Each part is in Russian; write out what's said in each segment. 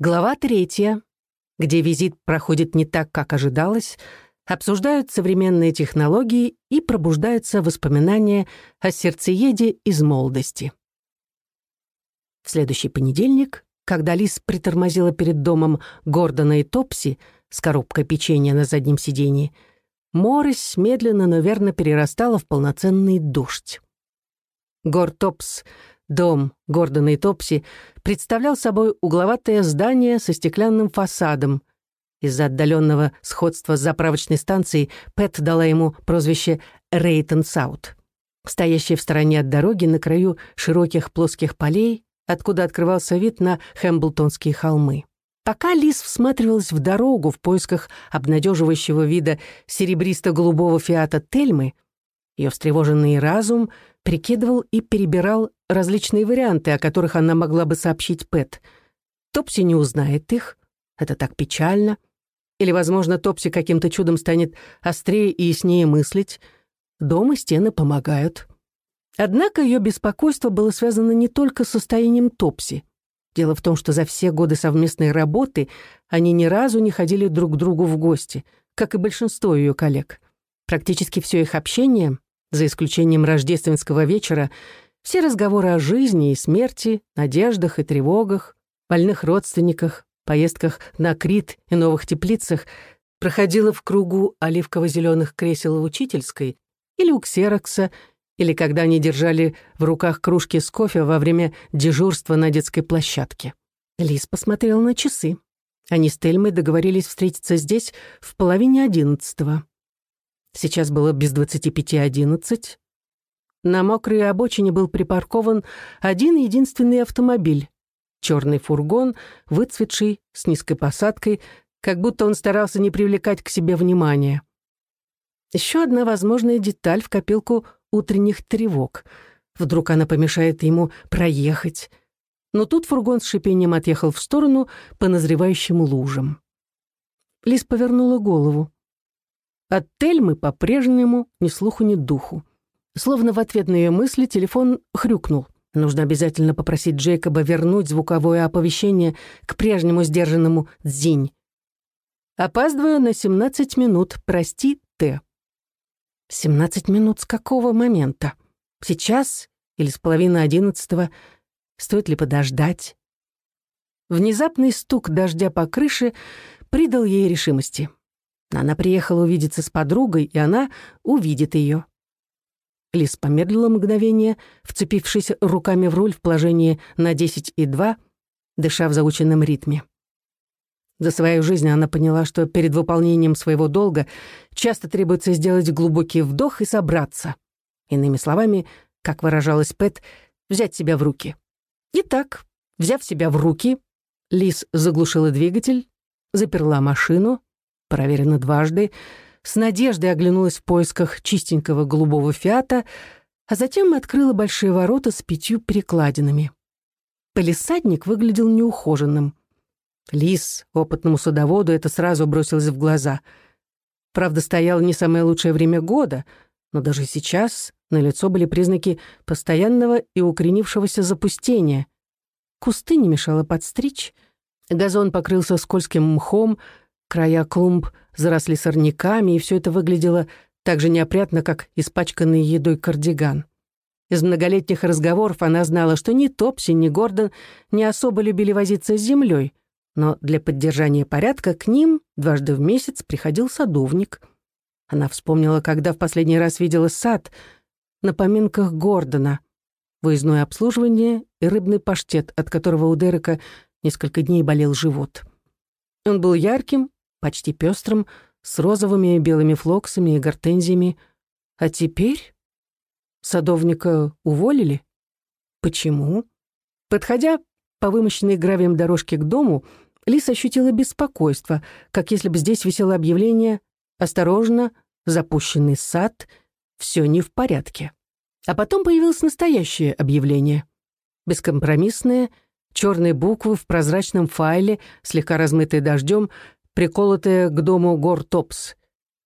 Глава третья, где визит проходит не так, как ожидалось, обсуждают современные технологии и пробуждаются воспоминания о сердцееде из молодости. В следующий понедельник, когда Лис притормозила перед домом Гордона и Топси с коробкой печенья на заднем сиденье, морось медленно, но верно перерастала в полноценный дождь. Гортопс Дом Гордона и Топси представлял собой угловатое здание со стеклянным фасадом. Из-за отдаленного сходства с заправочной станцией Пэт дала ему прозвище «Рейтон Саут». Стоящий в стороне от дороги на краю широких плоских полей, откуда открывался вид на Хэмблтонские холмы. Пока Лис всматривалась в дорогу в поисках обнадеживающего вида серебристо-голубого фиата Тельмы, ее встревоженный разум прикидывал и перебирал различные варианты, о которых она могла бы сообщить Пэт. Топси не узнает их. Это так печально. Или, возможно, Топси каким-то чудом станет острее и яснее мыслить. Дом и стены помогают. Однако ее беспокойство было связано не только с состоянием Топси. Дело в том, что за все годы совместной работы они ни разу не ходили друг к другу в гости, как и большинство ее коллег. Практически все их общение, за исключением рождественского вечера, все разговоры о жизни и смерти, надеждах и тревогах, больных родственниках, поездках на Крит и новых теплицах проходило в кругу оливково-зеленых кресел в учительской или у ксерокса, или когда они держали в руках кружки с кофе во время дежурства на детской площадке. Лис посмотрел на часы. Они с Тельмой договорились встретиться здесь в половине одиннадцатого. Сейчас было без двадцати пяти одиннадцать. На мокрой обочине был припаркован один единственный автомобиль. Черный фургон, выцветший, с низкой посадкой, как будто он старался не привлекать к себе внимания. Еще одна возможная деталь в копилку утренних тревог. Вдруг она помешает ему проехать. Но тут фургон с шипением отъехал в сторону по назревающим лужам. Лис повернула голову. От Тельмы по-прежнему ни слуху, ни духу. Словно в ответ на ее мысли телефон хрюкнул. Нужно обязательно попросить Джейкоба вернуть звуковое оповещение к прежнему сдержанному «дзинь». «Опаздываю на 17 минут, прости, Т». 17 минут с какого момента? Сейчас или с половины одиннадцатого? Стоит ли подождать? Внезапный стук дождя по крыше придал ей решимости. Она приехала увидеться с подругой, и она увидит ее. Лис помедлила мгновение, вцепившись руками в руль в положении на 10 и 2, дыша в заученном ритме. За свою жизнь она поняла, что перед выполнением своего долга часто требуется сделать глубокий вдох и собраться. Иными словами, как выражалась Пэт, взять себя в руки. Итак, взяв себя в руки, Лис заглушила двигатель, заперла машину, проверено дважды, с надеждой оглянулась в поисках чистенького голубого фиата, а затем открыла большие ворота с пятью перекладинами. Полисадник выглядел неухоженным. Лис, опытному садоводу, это сразу бросилось в глаза. Правда, стояло не самое лучшее время года, но даже сейчас на лицо были признаки постоянного и укоренившегося запустения. Кусты не мешало подстричь, газон покрылся скользким мхом, края клумб заросли сорняками, и все это выглядело так же неопрятно, как испачканный едой кардиган. Из многолетних разговоров она знала, что ни Топси, ни Гордон не особо любили возиться с землей, но для поддержания порядка к ним дважды в месяц приходил садовник. Она вспомнила, когда в последний раз видела сад на поминках Гордона, выездное обслуживание и рыбный паштет, от которого у Дерека несколько дней болел живот. Он был ярким, почти пестрым, с розовыми и белыми флоксами и гортензиями. А теперь садовника уволили? Почему? Подходя по вымощенной гравием дорожке к дому, Лис ощутила беспокойство, как если бы здесь висело объявление «Осторожно, запущенный сад, все не в порядке». А потом появилось настоящее объявление. Бескомпромиссное, черные буквы в прозрачном файле, слегка размытые дождем, приколотая к дому гор Топс.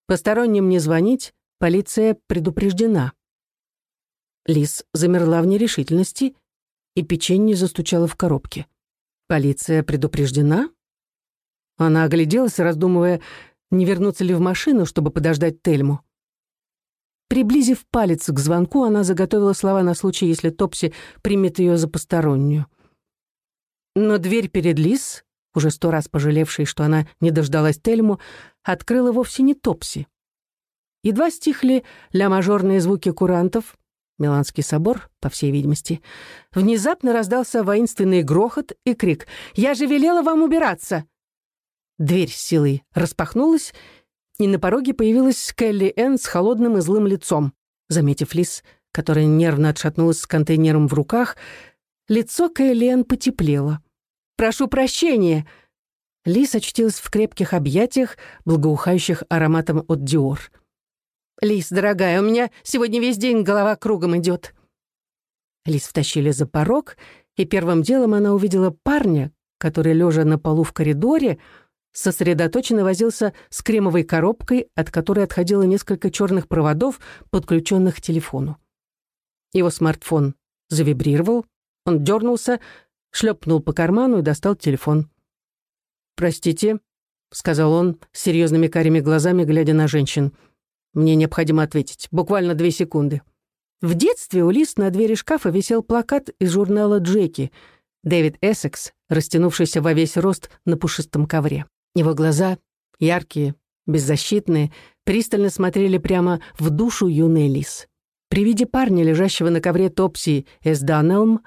Посторонним не звонить, полиция предупреждена. Лис замерла в нерешительности, и печенье застучало в коробке. Полиция предупреждена? Она огляделась, раздумывая, не вернуться ли в машину, чтобы подождать Тельму. Приблизив палец к звонку, она заготовила слова на случай, если Топси примет ее за постороннюю. Но дверь перед Лис, уже сто раз пожалевшей, что она не дождалась Тельму, открыла вовсе не Топси. Едва стихли ля-мажорные звуки курантов, Миланский собор, по всей видимости, внезапно раздался воинственный грохот и крик «Я же велела вам убираться!» Дверь с силой распахнулась, и на пороге появилась Келли Энн с холодным и злым лицом. Заметив Лис, которая нервно отшатнулась с контейнером в руках, лицо Келли Энн потеплело. «Прошу прощения!» Лис очутилась в крепких объятиях, благоухающих ароматом от Диор. «Лис, дорогая, у меня сегодня весь день голова кругом идет». Лис втащили за порог, и первым делом она увидела парня, который, лежа на полу в коридоре, сосредоточенно возился с кремовой коробкой, от которой отходило несколько черных проводов, подключенных к телефону. Его смартфон завибрировал, он дернулся, шлепнул по карману и достал телефон. «Простите», — сказал он с серьезными карими глазами, глядя на женщин. «Мне необходимо ответить. Буквально две секунды». В детстве у Лис на двери шкафа висел плакат из журнала «Джеки», Дэвид Эссекс, растянувшийся во весь рост на пушистом ковре. Его глаза, яркие, беззащитные, пристально смотрели прямо в душу юной Лис. При виде парня, лежащего на ковре Топси Эсданелм,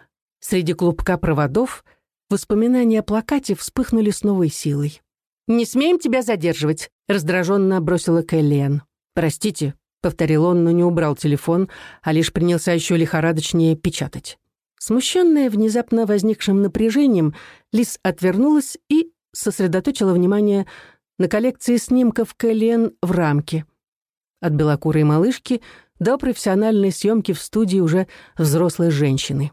среди клубка проводов, воспоминания о плакате вспыхнули с новой силой. «Не смеем тебя задерживать», — раздраженно бросила Кэллиан. «Простите», — повторил он, но не убрал телефон, а лишь принялся еще лихорадочнее печатать. Смущенная внезапно возникшим напряжением, Лис отвернулась и сосредоточила внимание на коллекции снимков Кэлен в рамке. От белокурой малышки до профессиональной съемки в студии уже взрослой женщины.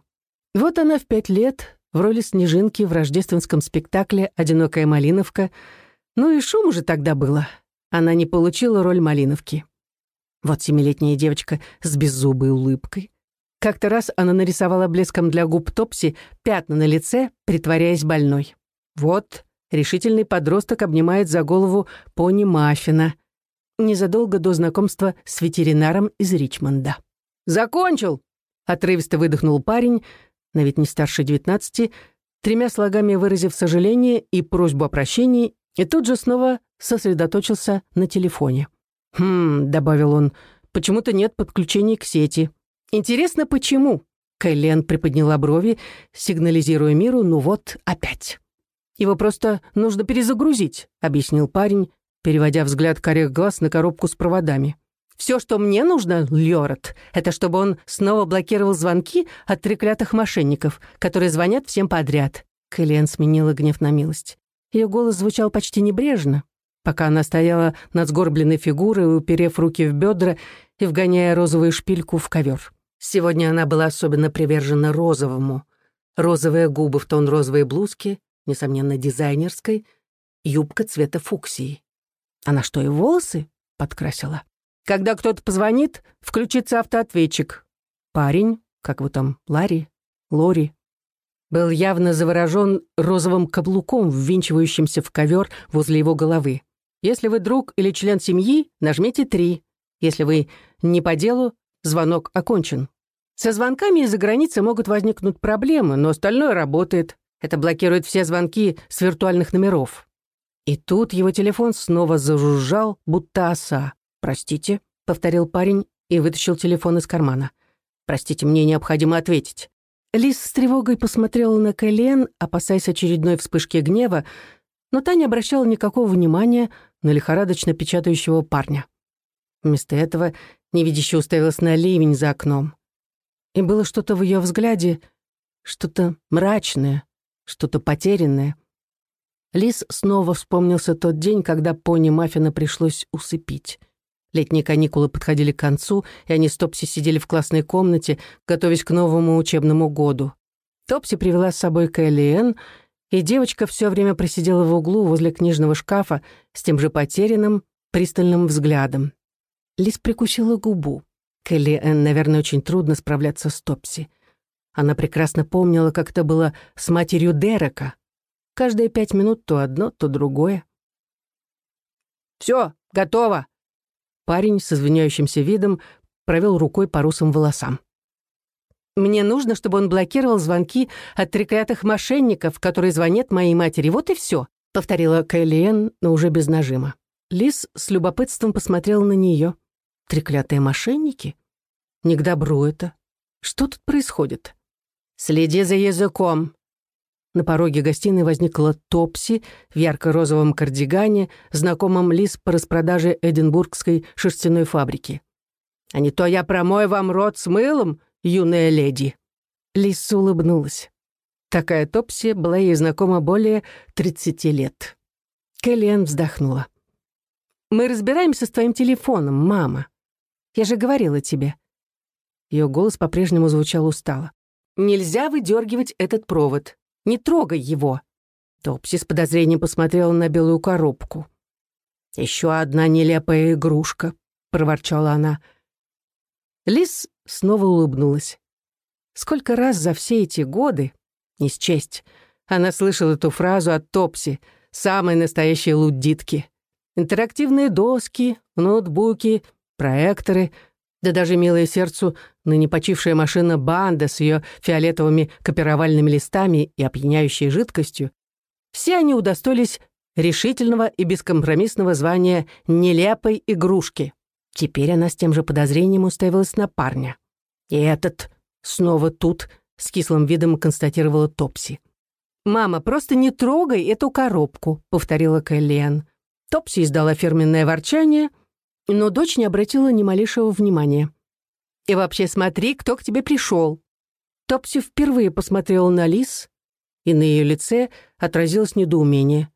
Вот она в пять лет в роли Снежинки в рождественском спектакле «Одинокая малиновка». Ну и шум уже тогда было. Она не получила роль малиновки. Вот семилетняя девочка с беззубой улыбкой. Как-то раз она нарисовала блеском для губ Топси пятна на лице, притворяясь больной. Вот решительный подросток обнимает за голову пони Маффина, незадолго до знакомства с ветеринаром из Ричмонда. «Закончил!» — отрывисто выдохнул парень, на вид не старше девятнадцати, тремя слогами выразив сожаление и просьбу о прощении, и тут же снова сосредоточился на телефоне. «Хм», — добавил он, — «почему-то нет подключений к сети». «Интересно, почему?» Кэлен приподняла брови, сигнализируя миру, ну вот опять. Его просто нужно перезагрузить», — объяснил парень, переводя взгляд корих глаз на коробку с проводами. «Все, что мне нужно, Льорот, это чтобы он снова блокировал звонки от треклятых мошенников, которые звонят всем подряд». Кэлен сменила гнев на милость. Ее голос звучал почти небрежно, пока она стояла над сгорбленной фигурой, уперев руки в бедра и вгоняя розовую шпильку в ковер. Сегодня она была особенно привержена розовому. Розовые губы в тон розовой блузки, несомненно, дизайнерской, юбка цвета фуксии. Она что, и волосы подкрасила? Когда кто-то позвонит, включится автоответчик. Парень, как вы там, Ларри, Лори, был явно заворожен розовым каблуком, ввинчивающимся в ковер возле его головы. Если вы друг или член семьи, нажмите «три». Если вы не по делу, звонок окончен. Со звонками из-за границы могут возникнуть проблемы, но остальное работает. Это блокирует все звонки с виртуальных номеров. И тут его телефон снова зажужжал, будто оса. «Простите», — повторил парень и вытащил телефон из кармана. «Простите, мне необходимо ответить». Лис с тревогой посмотрела на Кэлен, опасаясь очередной вспышки гнева, но та не обращала никакого внимания на лихорадочно печатающего парня. Вместо этого невидяще уставилась на ливень за окном. И было что-то в ее взгляде, что-то мрачное, что-то потерянное. Лис снова вспомнился тот день, когда пони Маффина пришлось усыпить. Летние каникулы подходили к концу, и они с Топси сидели в классной комнате, готовясь к новому учебному году. Топси привела с собой Кэлли и девочка все время просидела в углу возле книжного шкафа с тем же потерянным, пристальным взглядом. Лис прикусила губу. Келли Энн, наверное, очень трудно справляться с Топси. Она прекрасно помнила, как это было с матерью Дерека. Каждые пять минут то одно, то другое. «Все, готово!» Парень с извиняющимся видом провел рукой по русым волосам. «Мне нужно, чтобы он блокировал звонки от треклятых мошенников, которые звонят моей матери. Вот и все», — повторила Кэллиэн, но уже без нажима. Лис с любопытством посмотрел на нее. «Треклятые мошенники? Не к добру это. Что тут происходит?» «Следи за языком», на пороге гостиной возникла Топси в ярко-розовом кардигане, знакомом Лис по распродаже Эдинбургской шерстяной фабрики. «А не то я промою вам рот с мылом, юная леди!» Лис улыбнулась. Такая Топси была ей знакома более 30 лет. Кэллиэн вздохнула. «Мы разбираемся с твоим телефоном, мама. Я же говорила тебе». Ее голос по-прежнему звучал устало. «Нельзя выдергивать этот провод. Не трогай его!» Топси с подозрением посмотрела на белую коробку. «Еще одна нелепая игрушка», — проворчала она. Лис снова улыбнулась. Сколько раз за все эти годы, не счесть, она слышала эту фразу от Топси, самой настоящей луддитки. Интерактивные доски, ноутбуки, проекторы — да даже милое сердцу ныне почившая машина Банда с ее фиолетовыми копировальными листами и опьяняющей жидкостью, все они удостоились решительного и бескомпромиссного звания «нелепой игрушки». Теперь она с тем же подозрением уставилась на парня. «И этот снова тут», — с кислым видом констатировала Топси. «Мама, просто не трогай эту коробку», — повторила Кэллиан. Топси издала фирменное ворчание — но дочь не обратила ни малейшего внимания. «И вообще смотри, кто к тебе пришел». Топси впервые посмотрела на Лис, и на ее лице отразилось недоумение.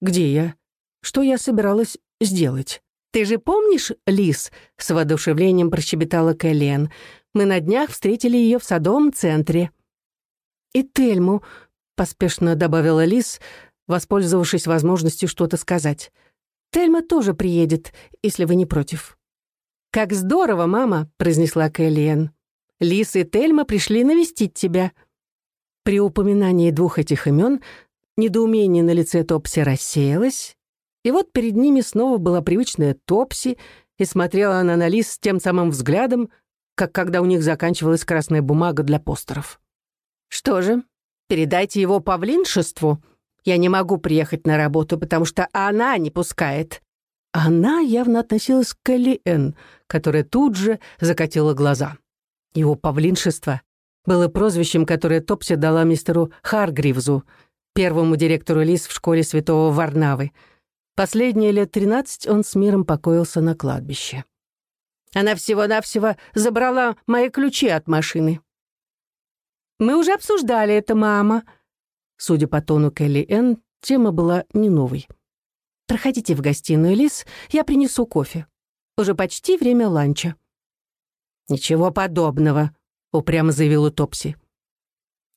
«Где я? Что я собиралась сделать?» «Ты же помнишь, Лис?» — с воодушевлением прощебетала Кэлен. «Мы на днях встретили ее в садовом центре». «И Тельму», — поспешно добавила Лис, воспользовавшись возможностью что-то сказать. Тельма тоже приедет, если вы не против». «Как здорово, мама!» — произнесла Кэллиэн. «Лис и Тельма пришли навестить тебя». При упоминании двух этих имен недоумение на лице Топси рассеялось, и вот перед ними снова была привычная Топси, и смотрела она на Лис с тем самым взглядом, как когда у них заканчивалась красная бумага для постеров. «Что же, передайте его павлиншеству», я не могу приехать на работу, потому что она не пускает». Она явно относилась к Келли Энн, которая тут же закатила глаза. Его павлиншество было прозвищем, которое Топси дала мистеру Харгривзу, первому директору Лис в школе святого Варнавы. Последние лет тринадцать он с миром покоился на кладбище. Она всего-навсего забрала мои ключи от машины. «Мы уже обсуждали это, мама», Судя по тону Келли Энн, тема была не новой. «Проходите в гостиную, Лис, я принесу кофе. Уже почти время ланча». «Ничего подобного», — упрямо заявила Топси.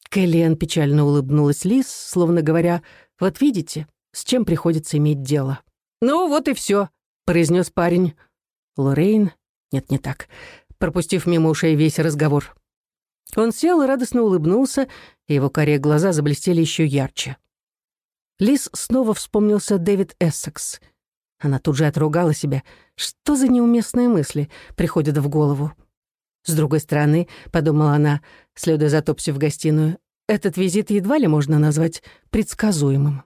Келлиан печально улыбнулась Лис, словно говоря, «Вот видите, с чем приходится иметь дело». «Ну, вот и все», — произнес парень. Лоррейн... Нет, не так. Пропустив мимо ушей весь разговор. Он сел и радостно улыбнулся, и его коре глаза заблестели еще ярче. Лис снова вспомнился Дэвид Эссекс. Она тут же отругала себя. Что за неуместные мысли приходят в голову? С другой стороны, подумала она, следуя за Топси в гостиную, этот визит едва ли можно назвать предсказуемым.